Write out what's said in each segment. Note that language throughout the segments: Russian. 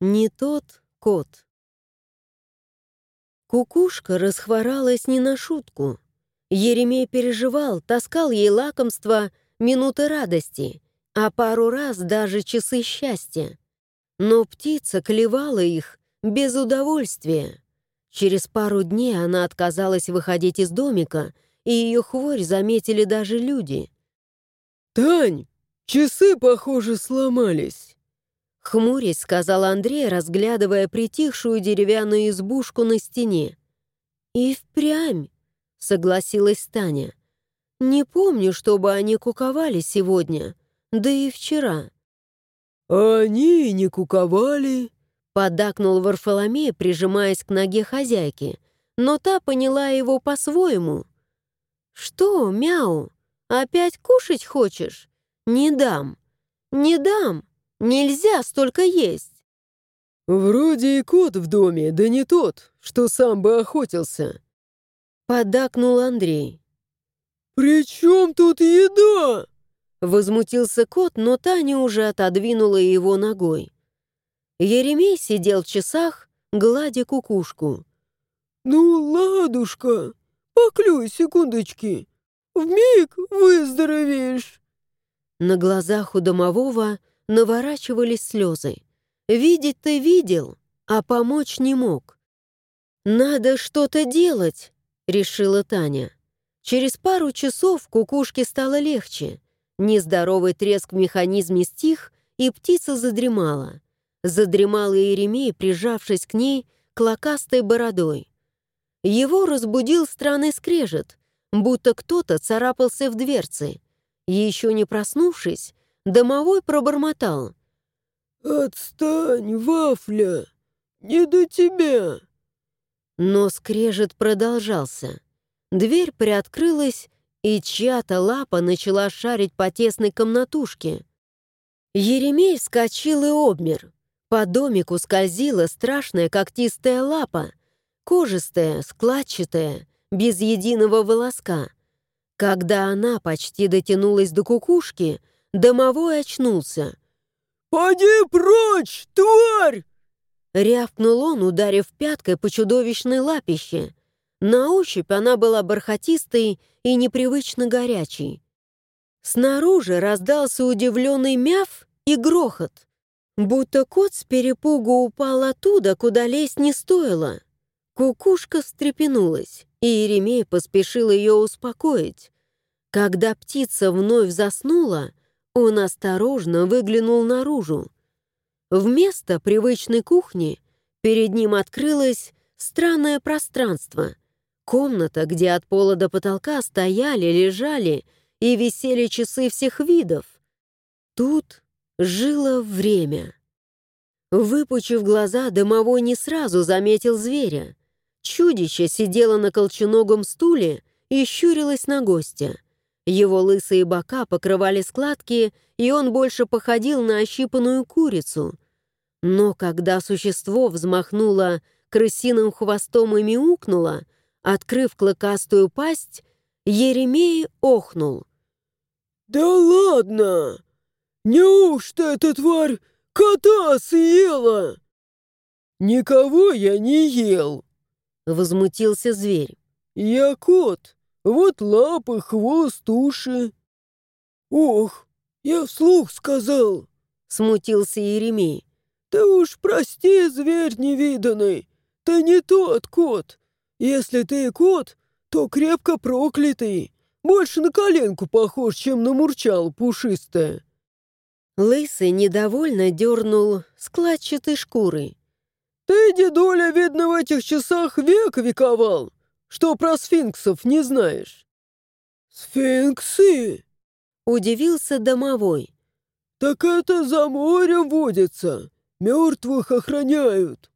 Не тот кот. Кукушка расхворалась не на шутку. Еремей переживал, таскал ей лакомства, минуты радости, а пару раз даже часы счастья. Но птица клевала их без удовольствия. Через пару дней она отказалась выходить из домика, и ее хворь заметили даже люди. «Тань, часы, похоже, сломались», — хмурясь сказал Андрей, разглядывая притихшую деревянную избушку на стене. «И впрямь», — согласилась Таня. «Не помню, чтобы они куковали сегодня, да и вчера». «А они не куковали», — поддакнул Варфоломей, прижимаясь к ноге хозяйки, но та поняла его по-своему. «Что, мяу, опять кушать хочешь? Не дам, не дам, нельзя столько есть». «Вроде и кот в доме, да не тот, что сам бы охотился», — поддакнул Андрей. «При чем тут еда?» Возмутился кот, но Таня уже отодвинула его ногой. Еремей сидел в часах, гладя кукушку. «Ну, ладушка, поклюй секундочки, вмиг выздоровеешь!» На глазах у домового наворачивались слезы. Видеть ты видел, а помочь не мог. «Надо что-то делать», — решила Таня. Через пару часов кукушке стало легче. Нездоровый треск в механизме стих, и птица задремала. Задремал и Еремей, прижавшись к ней клокастой бородой. Его разбудил странный скрежет, будто кто-то царапался в дверцы. Еще не проснувшись, домовой пробормотал. «Отстань, вафля! Не до тебя!» Но скрежет продолжался. Дверь приоткрылась, и чья-то лапа начала шарить по тесной комнатушке. Еремей вскочил и обмер. По домику скользила страшная когтистая лапа, кожистая, складчатая, без единого волоска. Когда она почти дотянулась до кукушки, домовой очнулся. «Поди прочь, тварь!» Рявкнул он, ударив пяткой по чудовищной лапище. На ощупь она была бархатистой и непривычно горячей. Снаружи раздался удивленный мяв и грохот, будто кот с перепугу упал оттуда, куда лезть не стоило. Кукушка встрепенулась, и Еремей поспешил ее успокоить. Когда птица вновь заснула, он осторожно выглянул наружу. Вместо привычной кухни перед ним открылось странное пространство — Комната, где от пола до потолка стояли, лежали и висели часы всех видов. Тут жило время. Выпучив глаза, дымовой не сразу заметил зверя. Чудище сидело на колченогом стуле и щурилось на гостя. Его лысые бока покрывали складки, и он больше походил на ощипанную курицу. Но когда существо взмахнуло крысиным хвостом и мяукнуло, Открыв клыкастую пасть, Еремей охнул. «Да ладно! Неужто эта тварь кота съела?» «Никого я не ел!» — возмутился зверь. «Я кот, вот лапы, хвост, уши». «Ох, я вслух сказал!» — смутился Еремей. «Ты уж прости, зверь невиданный, ты не тот кот, если ты кот, то крепко проклятый. Больше на коленку похож, чем на мурчал пушистая». Лысый недовольно дернул складчатой шкурой. «Ты, дедуля, видно, в этих часах век вековал, что про сфинксов не знаешь». «Сфинксы?» — удивился домовой. «Так это за морем водится, мертвых охраняют».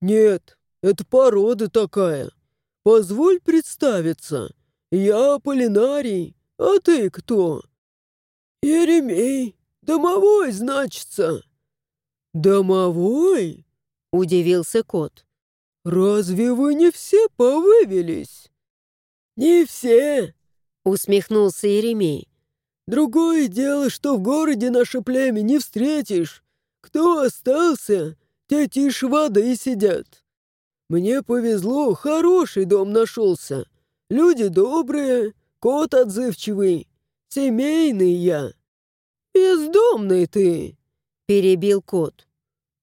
«Нет, это порода такая. Позволь представиться. Я Полинарий, а ты кто?» «Еремей, домовой, значится». «Домовой?» — удивился кот. «Разве вы не все повывелись?» «Не все», — усмехнулся Еремей. «Другое дело, что в городе наше племя не встретишь. Кто остался, те тише воды сидят. Мне повезло, хороший дом нашелся. Люди добрые, кот отзывчивый, семейный я. Бездомный ты, — перебил кот.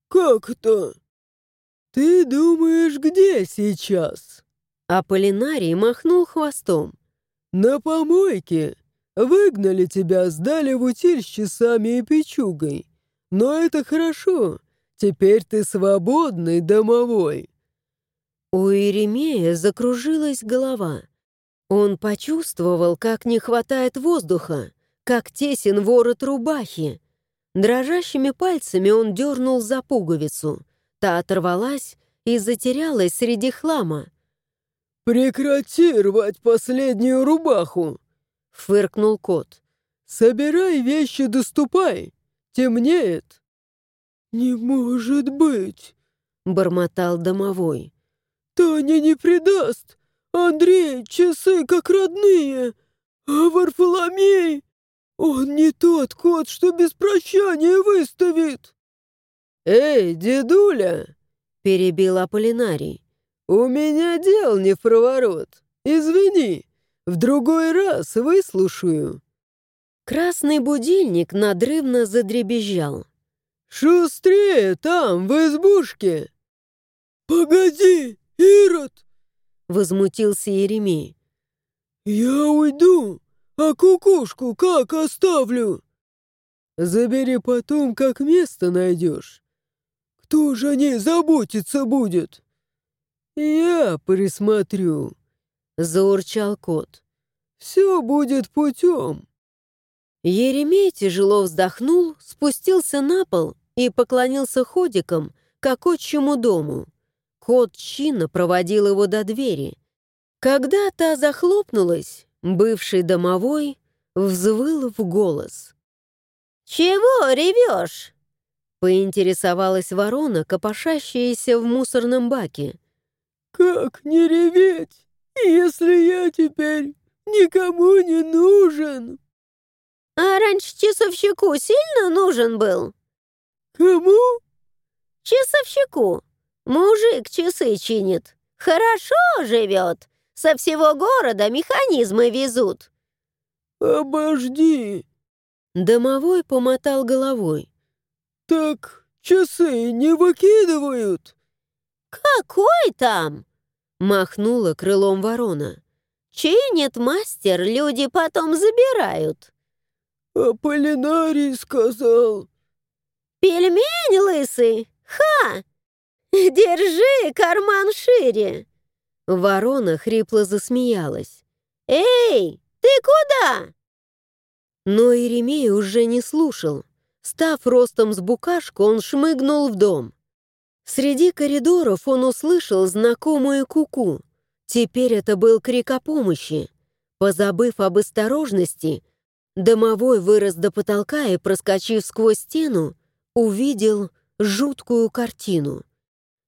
Как это? Ты думаешь, где сейчас? Аполлинарий махнул хвостом. На помойке. Выгнали тебя, сдали в утиль с часами и печугой. Но это хорошо. Теперь ты свободный домовой. У Иеремея закружилась голова. Он почувствовал, как не хватает воздуха, как тесен ворот рубахи. Дрожащими пальцами он дернул за пуговицу. Та оторвалась и затерялась среди хлама. «Прекрати рвать последнюю рубаху!» — фыркнул кот. «Собирай вещи, доступай! Темнеет!» «Не может быть!» — бормотал домовой. Таня не предаст. Андрей, часы как родные. А Варфоломей, он не тот кот, что без прощания выставит. Эй, дедуля, перебил Аполлинарий. У меня дел не в проворот. Извини, в другой раз выслушаю. Красный будильник надрывно задребезжал. «Шустрее там, в избушке!» «Погоди, «Ирод!» — возмутился Еремей. «Я уйду, а кукушку как оставлю?» «Забери потом, как место найдешь. Кто же о ней заботиться будет?» «Я присмотрю», — заурчал кот. «Все будет путем». Еремей тяжело вздохнул, спустился на пол и поклонился ходиком к отчему дому. Кот чинно проводил его до двери. Когда та захлопнулась, бывший домовой взвыл в голос. «Чего ревешь?» — поинтересовалась ворона, копошащаяся в мусорном баке. «Как не реветь, если я теперь никому не нужен?» «А раньше часовщику сильно нужен был?» «Кому?» «Часовщику. Мужик часы чинит. Хорошо живет. Со всего города механизмы везут. Обожди. Домовой помотал головой. Так часы не выкидывают? Какой там? Махнула крылом ворона. Чинит мастер, люди потом забирают. Аполлинарий сказал. Пельмень лысый? Ха! «Держи карман шире!» Ворона хрипло засмеялась. «Эй, ты куда?» Но Иеремей уже не слушал. Став ростом с букашку, он шмыгнул в дом. Среди коридоров он услышал знакомую куку. -ку. Теперь это был крик о помощи. Позабыв об осторожности, домовой вырос до потолка и, проскочив сквозь стену, увидел жуткую картину.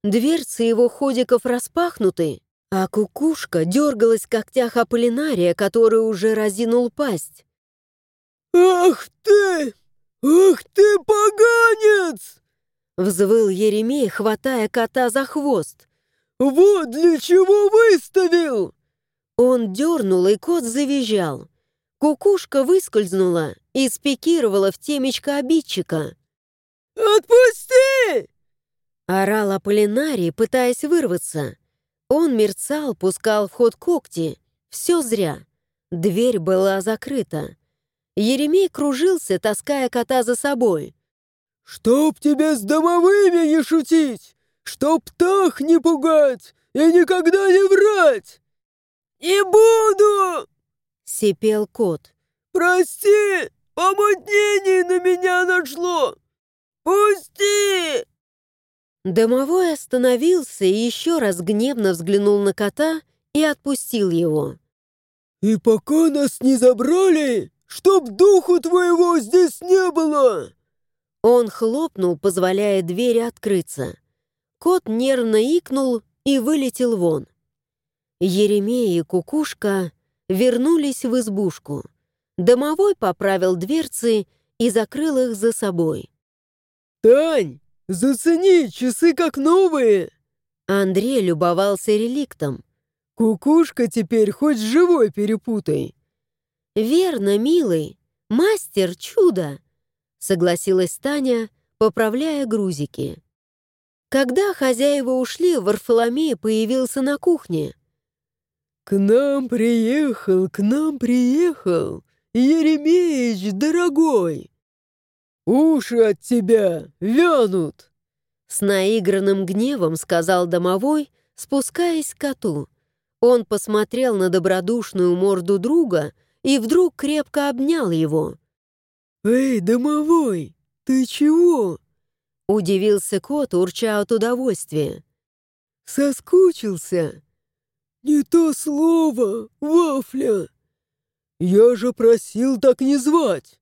Дверцы его ходиков распахнуты, а кукушка дергалась в когтях Аполлинария, который уже разинул пасть. «Ах ты! Ах ты, поганец!» Взвыл Еремей, хватая кота за хвост. «Вот для чего выставил!» Он дернул, и кот завизжал. Кукушка выскользнула и спикировала в темечко обидчика. «Отпусти!» Орал Аполлинарий, пытаясь вырваться. Он мерцал, пускал в ход когти. Все зря. Дверь была закрыта. Еремей кружился, таская кота за собой. «Чтоб тебе с домовыми не шутить! Чтоб птах не пугать и никогда не врать! Не буду!» — сипел кот. «Прости, помутнение на меня нашло! Пусти!» Домовой остановился и еще раз гневно взглянул на кота и отпустил его. «И пока нас не забрали, чтоб духу твоего здесь не было!» Он хлопнул, позволяя двери открыться. Кот нервно икнул и вылетел вон. Еремей и Кукушка вернулись в избушку. Домовой поправил дверцы и закрыл их за собой. «Тань, зацени, часы как новые!» Андрей любовался реликтом. «Кукушка теперь хоть живой перепутай!» «Верно, милый, мастер чудо!» согласилась Таня, поправляя грузики. Когда хозяева ушли, Варфоломей появился на кухне. «К нам приехал, к нам приехал, Еремеич, дорогой! Уши от тебя вянут!» С наигранным гневом сказал домовой, спускаясь к коту. Он посмотрел на добродушную морду друга и вдруг крепко обнял его. «Эй, домовой, ты чего?» Удивился кот, урча от удовольствия. «Соскучился?» «Не то слово, вафля! Я же просил так не звать!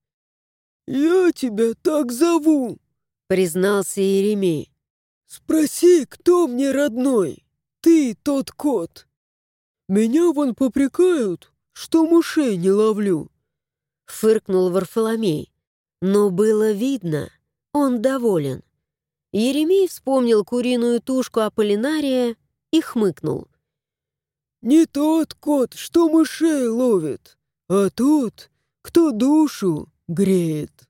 Я тебя так зову!» Признался Еремей. «Спроси, кто мне родной? Ты тот кот. Меня вон попрекают, что мышей не ловлю». Фыркнул Варфоломей. Но было видно, он доволен. Еремей вспомнил куриную тушку Аполлинария и хмыкнул. «Не тот кот, что мышей ловит, а тот, кто душу греет».